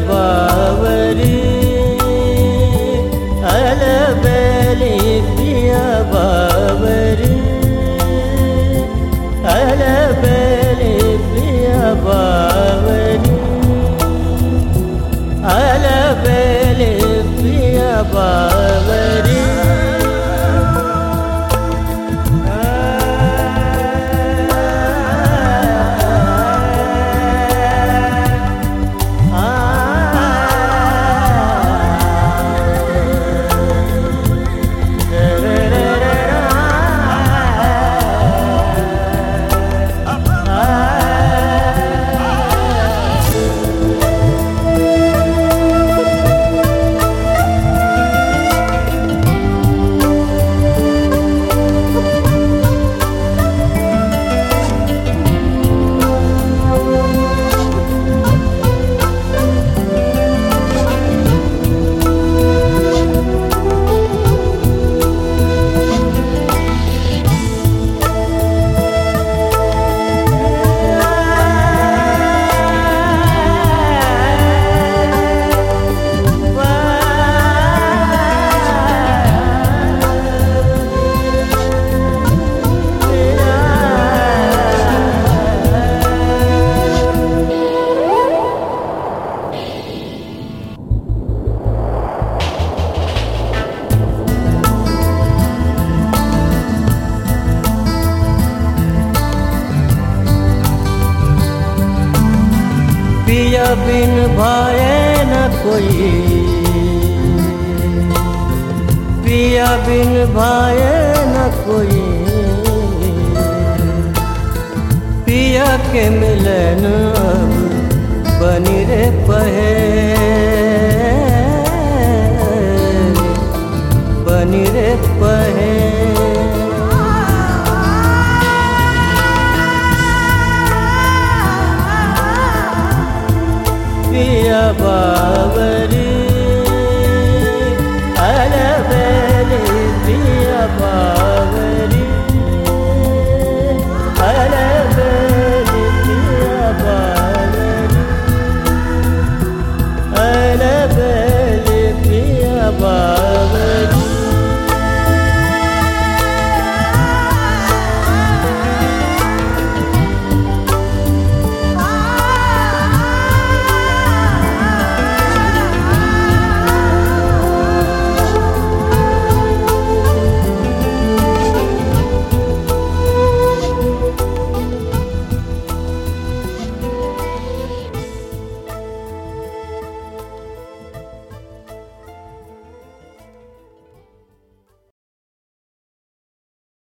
ಬಾವರಿ ಅಲಬಲಿ ಪ್ರಿಯ ಬಾವರಿ ಅಲಬಲಿ ಪ್ರಿಯ ಬಾವರಿ ಅಲಬಲಿ ಪ್ರಿಯ ಬಾ बिन भाए न कोई। पिया बिन भाए न कोई। पिया के मिलन अब बनी रे पहे।